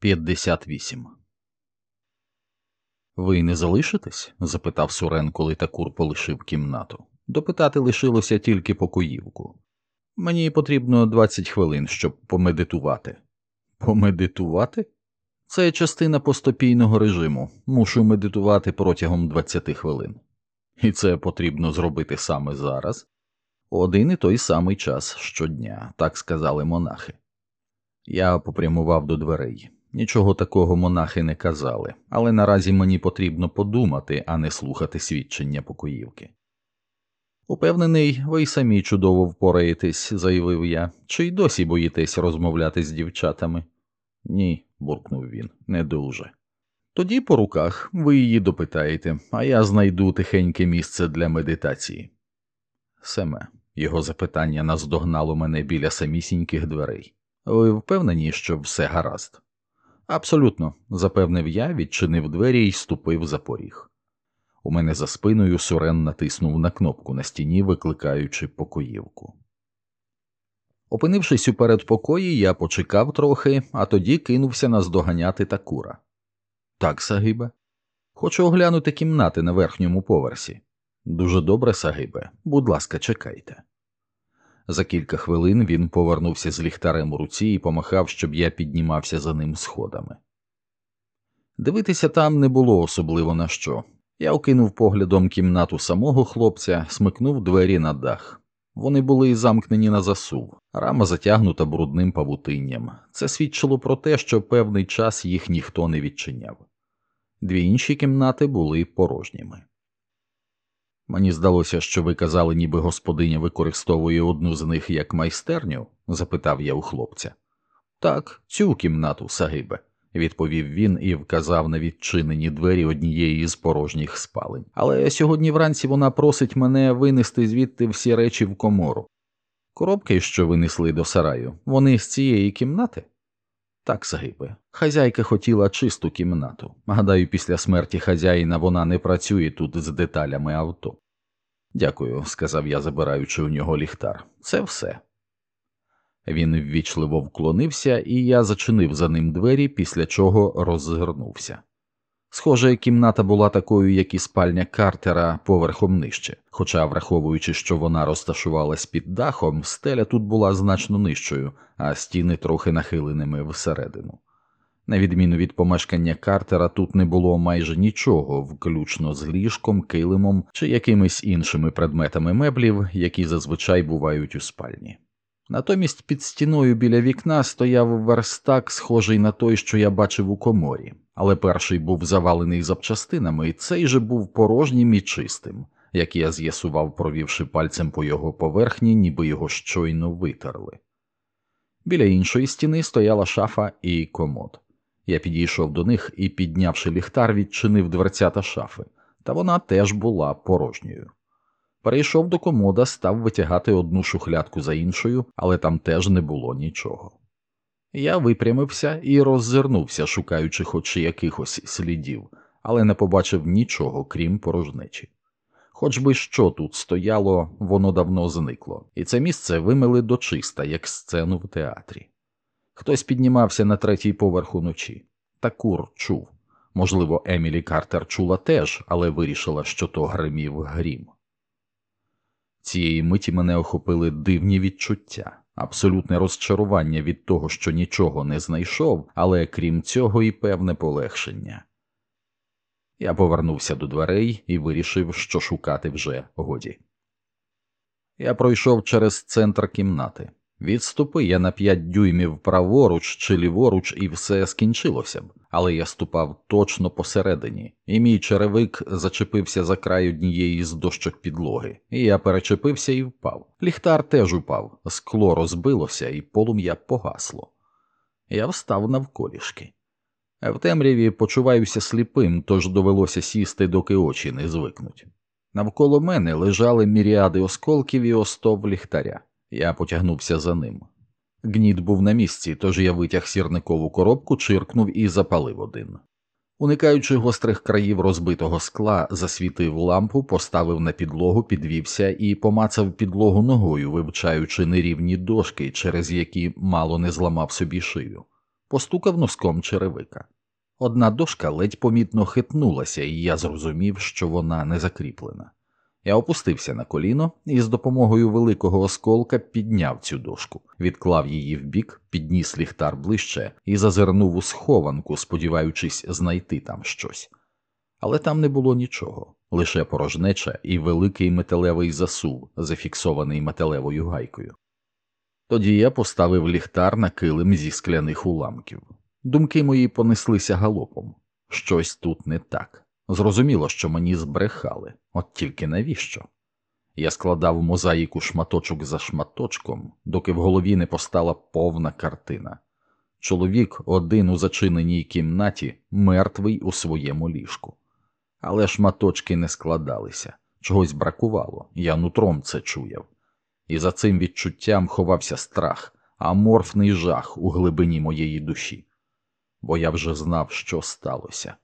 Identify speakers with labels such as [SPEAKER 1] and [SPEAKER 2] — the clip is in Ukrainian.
[SPEAKER 1] 58 Ви не залишитесь? запитав Сурен, коли Такур полишив кімнату. Допитати лишилося тільки покоївку. Мені потрібно 20 хвилин, щоб помедитувати. Помедитувати? Це частина постопійного режиму. Мушу медитувати протягом 20 хвилин. І це потрібно зробити саме зараз. Один і той самий час щодня, так сказали монахи. Я попрямував до дверей. Нічого такого монахи не казали, але наразі мені потрібно подумати, а не слухати свідчення покоївки. Упевнений, ви й самі чудово впораєтесь, заявив я, чи й досі боїтесь розмовляти з дівчатами? Ні, буркнув він, не дуже. Тоді по руках ви її допитаєте, а я знайду тихеньке місце для медитації. Семе, його запитання наздогнало мене біля самісіньких дверей. Ви впевнені, що все гаразд? Абсолютно, запевнив я, відчинив двері і ступив за поріг. У мене за спиною Сурен натиснув на кнопку на стіні, викликаючи покоївку. Опинившись у передпокої, я почекав трохи, а тоді кинувся наздоганяти такура. Так, Сагибе. Хочу оглянути кімнати на верхньому поверсі. Дуже добре, Сагибе, будь ласка, чекайте. За кілька хвилин він повернувся з ліхтарем у руці і помахав, щоб я піднімався за ним сходами. Дивитися там не було особливо на що. Я окинув поглядом кімнату самого хлопця, смикнув двері на дах. Вони були замкнені на засув, рама затягнута брудним павутинням. Це свідчило про те, що певний час їх ніхто не відчиняв. Дві інші кімнати були порожніми. Мені здалося, що ви казали, ніби господиня використовує одну з них як майстерню? запитав я у хлопця. Так, цю кімнату, Сагибе, відповів він і вказав на відчинені двері однієї з порожніх спалень. Але сьогодні вранці вона просить мене винести звідти всі речі в комору. Коробки, що винесли до сараю, вони з цієї кімнати? Так, Сагибе, хазяйка хотіла чисту кімнату. Гадаю, після смерті хазяїна вона не працює тут з деталями авто. Дякую, сказав я, забираючи у нього ліхтар. Це все. Він ввічливо вклонився, і я зачинив за ним двері, після чого роззирнувся. Схоже, кімната була такою, як і спальня Картера поверхом нижче, хоча, враховуючи, що вона розташувалась під дахом, стеля тут була значно нижчою, а стіни трохи нахиленими всередину. На відміну від помешкання Картера, тут не було майже нічого, включно з ліжком, килимом чи якимись іншими предметами меблів, які зазвичай бувають у спальні. Натомість під стіною біля вікна стояв верстак, схожий на той, що я бачив у коморі, але перший був завалений запчастинами, і цей же був порожнім і чистим, як я з'ясував, провівши пальцем по його поверхні, ніби його щойно витерли. Біля іншої стіни стояла шафа і комод. Я підійшов до них і, піднявши ліхтар, відчинив дверцята шафи, та вона теж була порожньою. Перейшов до комода, став витягати одну шухлядку за іншою, але там теж не було нічого. Я випрямився і роззирнувся, шукаючи хоч якихось слідів, але не побачив нічого, крім порожнечі. Хоч би що тут стояло, воно давно зникло, і це місце вимили дочиста, як сцену в театрі. Хтось піднімався на третій поверх уночі. Такур чув. Можливо, Емілі Картер чула теж, але вирішила, що то гримів грім. Цієї миті мене охопили дивні відчуття, абсолютне розчарування від того, що нічого не знайшов, але крім цього, і певне полегшення. Я повернувся до дверей і вирішив, що шукати вже годі. Я пройшов через центр кімнати. Відступи я на п'ять дюймів праворуч чи ліворуч, і все скінчилося б, але я ступав точно посередині, і мій черевик зачепився за край однієї з дощок підлоги, і я перечепився і впав. Ліхтар теж упав, скло розбилося, і полум'я погасло. Я встав навколішки. В темряві почуваюся сліпим, тож довелося сісти, доки очі не звикнуть. Навколо мене лежали міріади осколків і остов ліхтаря. Я потягнувся за ним. Гніт був на місці, тож я витяг сірникову коробку, чиркнув і запалив один. Уникаючи гострих країв розбитого скла, засвітив лампу, поставив на підлогу, підвівся і помацав підлогу ногою, вивчаючи нерівні дошки, через які мало не зламав собі шию. постукав носком черевика. Одна дошка ледь помітно хитнулася, і я зрозумів, що вона не закріплена. Я опустився на коліно і з допомогою великого осколка підняв цю дошку, відклав її вбік, підніс ліхтар ближче і зазирнув у схованку, сподіваючись знайти там щось. Але там не було нічого, лише порожнеча і великий металевий засув, зафіксований металевою гайкою. Тоді я поставив ліхтар на килим зі скляних уламків. Думки мої понеслися галопом. Щось тут не так. Зрозуміло, що мені збрехали, от тільки навіщо? Я складав мозаїку шматочок за шматочком, доки в голові не постала повна картина. Чоловік один у зачиненій кімнаті, мертвий у своєму ліжку. Але шматочки не складалися, чогось бракувало, я нутром це чуяв. І за цим відчуттям ховався страх, аморфний жах у глибині моєї душі, бо я вже знав, що сталося.